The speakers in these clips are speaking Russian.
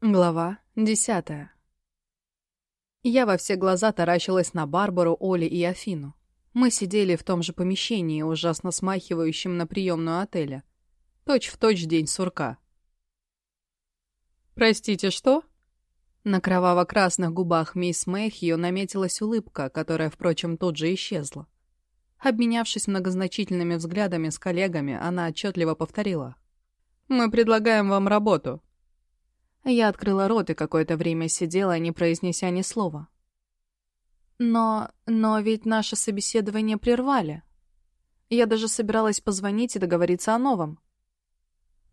Глава десятая. Я во все глаза таращилась на Барбару, Оли и Афину. Мы сидели в том же помещении, ужасно смахивающем на приемную отеля. Точь в точь день сурка. «Простите, что?» На кроваво-красных губах мисс Мэйхью наметилась улыбка, которая, впрочем, тут же исчезла. Обменявшись многозначительными взглядами с коллегами, она отчетливо повторила. «Мы предлагаем вам работу. Я открыла рот и какое-то время сидела, не произнеся ни слова. Но... но ведь наше собеседование прервали. Я даже собиралась позвонить и договориться о новом.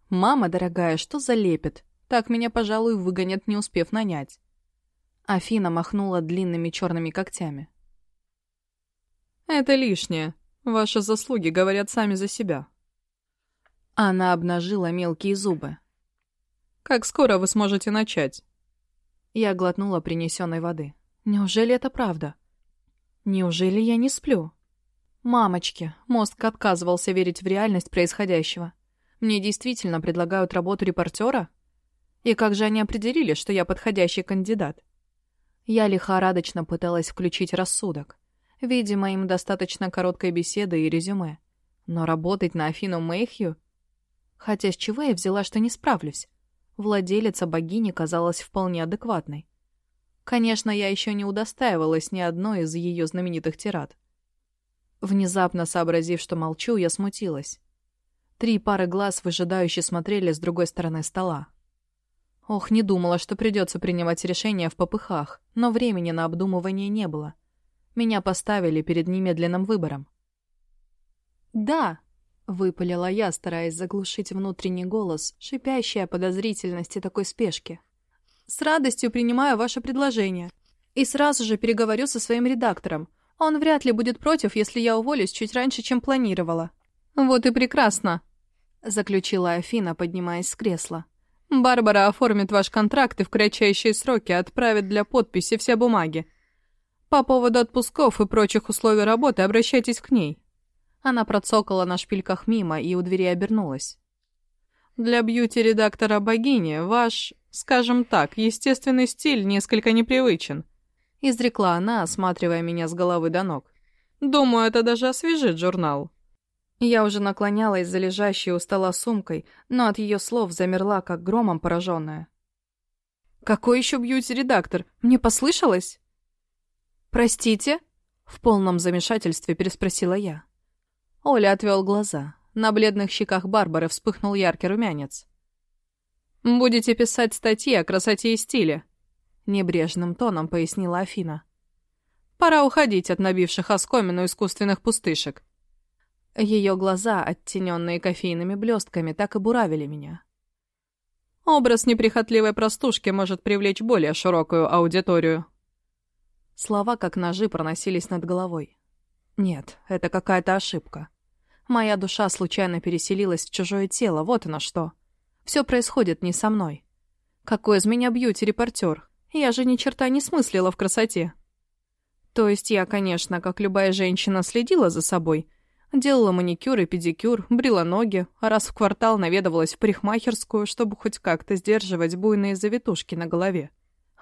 «Мама дорогая, что за лепет? Так меня, пожалуй, выгонят, не успев нанять». Афина махнула длинными черными когтями. «Это лишнее. Ваши заслуги говорят сами за себя». Она обнажила мелкие зубы. Как скоро вы сможете начать?» Я глотнула принесенной воды. «Неужели это правда? Неужели я не сплю?» «Мамочки!» Мозг отказывался верить в реальность происходящего. «Мне действительно предлагают работу репортера? И как же они определили, что я подходящий кандидат?» Я лихорадочно пыталась включить рассудок. Видимо, им достаточно короткой беседы и резюме. Но работать на Афину Мэйхью? Хотя с чего я взяла, что не справлюсь? Владелица богини казалась вполне адекватной. Конечно, я еще не удостаивалась ни одной из ее знаменитых тират. Внезапно сообразив, что молчу, я смутилась. Три пары глаз выжидающе смотрели с другой стороны стола. Ох, не думала, что придется принимать решение в попыхах, но времени на обдумывание не было. Меня поставили перед немедленным выбором. «Да!» — выпалила я, стараясь заглушить внутренний голос, шипящий о подозрительности такой спешки. «С радостью принимаю ваше предложение. И сразу же переговорю со своим редактором. Он вряд ли будет против, если я уволюсь чуть раньше, чем планировала». «Вот и прекрасно», — заключила Афина, поднимаясь с кресла. «Барбара оформит ваш контракт и в кратчайшие сроки отправит для подписи все бумаги. По поводу отпусков и прочих условий работы обращайтесь к ней. Она процокала на шпильках мимо и у двери обернулась. «Для бьюти-редактора богини ваш, скажем так, естественный стиль несколько непривычен», — изрекла она, осматривая меня с головы до ног. «Думаю, это даже освежит журнал». Я уже наклонялась за лежащей у стола сумкой, но от ее слов замерла, как громом пораженная. «Какой еще бьюти-редактор? Мне послышалось?» «Простите?» — в полном замешательстве переспросила я. Оля отвел глаза. На бледных щеках Барбары вспыхнул яркий румянец. «Будете писать статьи о красоте и стиле», — небрежным тоном пояснила Афина. «Пора уходить от набивших оскомину искусственных пустышек». Ее глаза, оттененные кофейными блестками, так и буравили меня. Образ неприхотливой простушки может привлечь более широкую аудиторию. Слова, как ножи, проносились над головой. Нет, это какая-то ошибка. Моя душа случайно переселилась в чужое тело, вот оно что. Все происходит не со мной. Какой из меня бьюти-репортер? Я же ни черта не смыслила в красоте. То есть я, конечно, как любая женщина, следила за собой. Делала маникюр и педикюр, брила ноги, а раз в квартал наведывалась в парикмахерскую, чтобы хоть как-то сдерживать буйные завитушки на голове.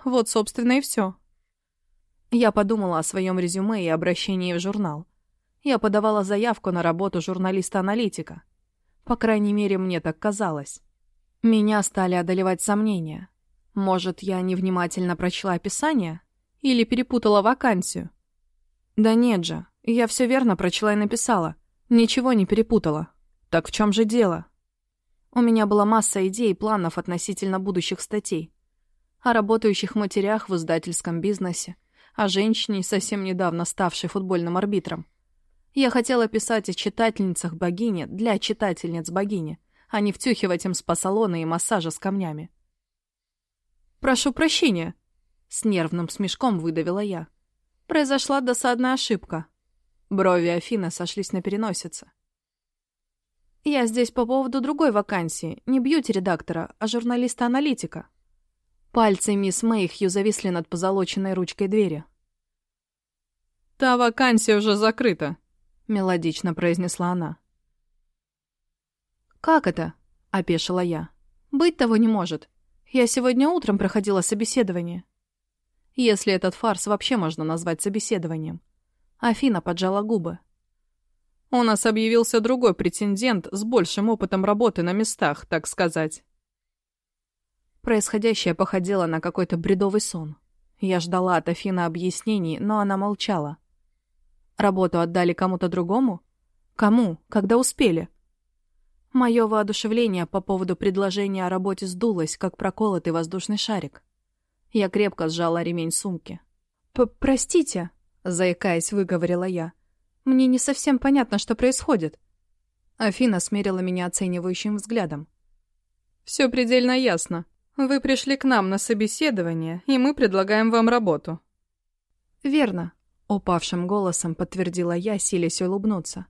Вот, собственно, и все. Я подумала о своем резюме и обращении в журнал. Я подавала заявку на работу журналиста-аналитика. По крайней мере, мне так казалось. Меня стали одолевать сомнения. Может, я невнимательно прочла описание? Или перепутала вакансию? Да нет же, я все верно прочла и написала. Ничего не перепутала. Так в чем же дело? У меня была масса идей и планов относительно будущих статей. О работающих матерях в издательском бизнесе, о женщине, совсем недавно ставшей футбольным арбитром, я хотела писать о читательницах богини для читательниц богини, а не втюхивать им спа-салоны и массажа с камнями. «Прошу прощения», — с нервным смешком выдавила я. Произошла досадная ошибка. Брови Афины сошлись на переносице. «Я здесь по поводу другой вакансии, не бьюти-редактора, а журналиста-аналитика». Пальцы мисс Мэйхью зависли над позолоченной ручкой двери. «Та вакансия уже закрыта», — мелодично произнесла она. «Как это?» — опешила я. «Быть того не может. Я сегодня утром проходила собеседование. Если этот фарс вообще можно назвать собеседованием. Афина поджала губы. У нас объявился другой претендент с большим опытом работы на местах, так сказать. Происходящее походило на какой-то бредовый сон. Я ждала от Афины объяснений, но она молчала. Работу отдали кому-то другому? Кому? Когда успели? Мое воодушевление по поводу предложения о работе сдулось, как проколотый воздушный шарик. Я крепко сжала ремень сумки. «Простите», — заикаясь, выговорила я. «Мне не совсем понятно, что происходит». Афина смерила меня оценивающим взглядом. «Все предельно ясно. Вы пришли к нам на собеседование, и мы предлагаем вам работу». «Верно», — упавшим голосом подтвердила я, силясь улыбнуться.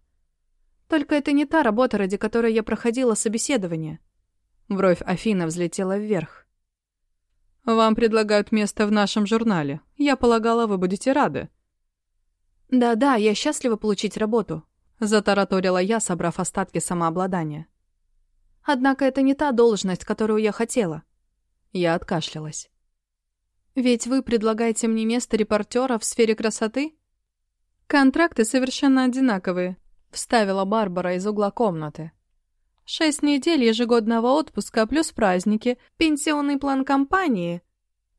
«Только это не та работа, ради которой я проходила собеседование». Бровь Афина взлетела вверх. «Вам предлагают место в нашем журнале. Я полагала, вы будете рады». «Да-да, я счастлива получить работу», — затараторила я, собрав остатки самообладания. «Однако это не та должность, которую я хотела». Я откашлялась. «Ведь вы предлагаете мне место репортера в сфере красоты?» «Контракты совершенно одинаковые», — вставила Барбара из угла комнаты. Шесть недель ежегодного отпуска плюс праздники, пенсионный план компании.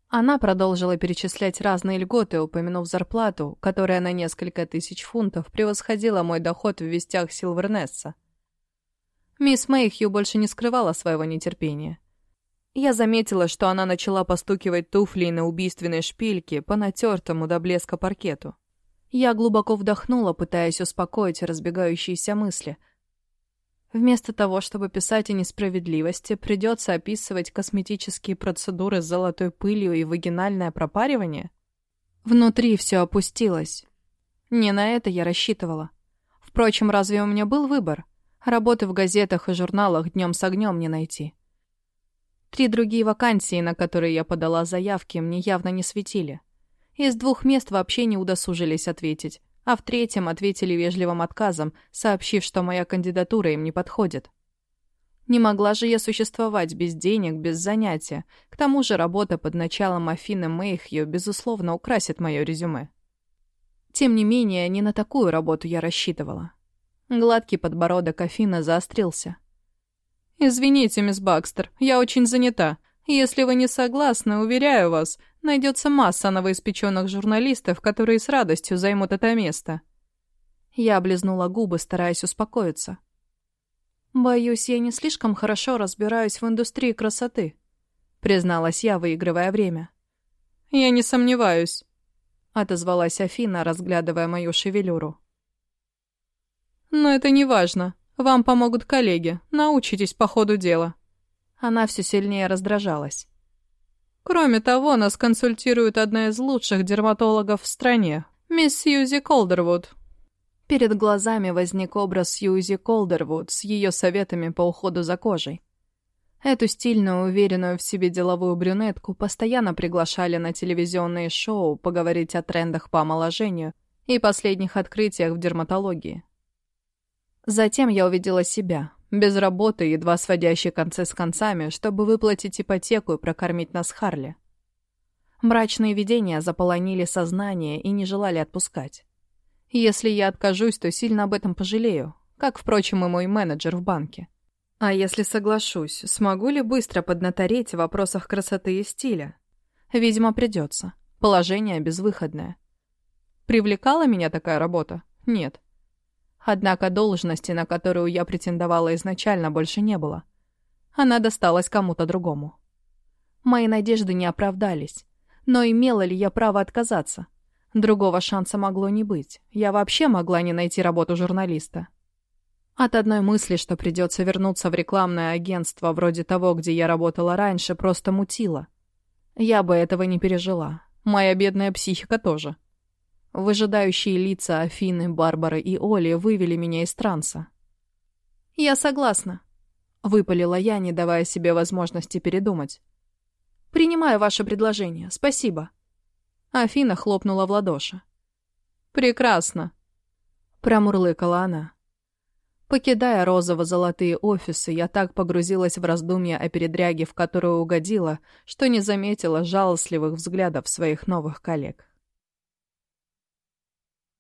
Она продолжила перечислять разные льготы, упомянув зарплату, которая на несколько тысяч фунтов превосходила мой доход в вестях Силвернесса. Мисс Мэйхью больше не скрывала своего нетерпения. Я заметила, что она начала постукивать туфлей на убийственной шпильке по натертому до блеска паркету. Я глубоко вдохнула, пытаясь успокоить разбегающиеся мысли — Вместо того, чтобы писать о несправедливости, придется описывать косметические процедуры с золотой пылью и вагинальное пропаривание? Внутри все опустилось. Не на это я рассчитывала. Впрочем, разве у меня был выбор? Работы в газетах и журналах днем с огнем не найти. Три другие вакансии, на которые я подала заявки, мне явно не светили. Из двух мест вообще не удосужились ответить, а в третьем ответили вежливым отказом, сообщив, что моя кандидатура им не подходит. Не могла же я существовать без денег, без занятия. К тому же работа под началом Афины Мэйхью, безусловно, украсит мое резюме. Тем не менее, не на такую работу я рассчитывала. Гладкий подбородок Афины заострился. «Извините, мисс Бакстер, я очень занята. Если вы не согласны, уверяю вас, найдется масса новоиспеченных журналистов, которые с радостью займут это место. Я облизнула губы, стараясь успокоиться. «Боюсь, я не слишком хорошо разбираюсь в индустрии красоты», призналась я, выигрывая время. «Я не сомневаюсь», — отозвалась Афина, разглядывая мою шевелюру. «Но это не важно. Вам помогут коллеги. Научитесь по ходу дела». Она все сильнее раздражалась. Кроме того, нас консультирует одна из лучших дерматологов в стране, мисс Сьюзи Колдервуд. Перед глазами возник образ Сьюзи Колдервуд с ее советами по уходу за кожей. Эту стильную, уверенную в себе деловую брюнетку постоянно приглашали на телевизионные шоу поговорить о трендах по омоложению и последних открытиях в дерматологии. Затем я увидела себя, без работы, едва сводящий концы с концами, чтобы выплатить ипотеку и прокормить нас Харли. Мрачные видения заполонили сознание и не желали отпускать. Если я откажусь, то сильно об этом пожалею, как, впрочем, и мой менеджер в банке. А если соглашусь, смогу ли быстро поднатореть в вопросах красоты и стиля? Видимо, придется. Положение безвыходное. Привлекала меня такая работа? Нет. Однако должности, на которую я претендовала изначально, больше не было. Она досталась кому-то другому. Мои надежды не оправдались. Но имела ли я право отказаться? Другого шанса могло не быть. Я вообще могла не найти работу журналиста. От одной мысли, что придется вернуться в рекламное агентство вроде того, где я работала раньше, просто мутила. Я бы этого не пережила. Моя бедная психика тоже. Выжидающие лица Афины, Барбары и Оли вывели меня из транса. «Я согласна», — выпалила я, не давая себе возможности передумать. «Принимаю ваше предложение, спасибо». Афина хлопнула в ладоши. «Прекрасно», — промурлыкала она. Покидая розово-золотые офисы, я так погрузилась в раздумья о передряге, в которую угодила, что не заметила жалостливых взглядов своих новых коллег.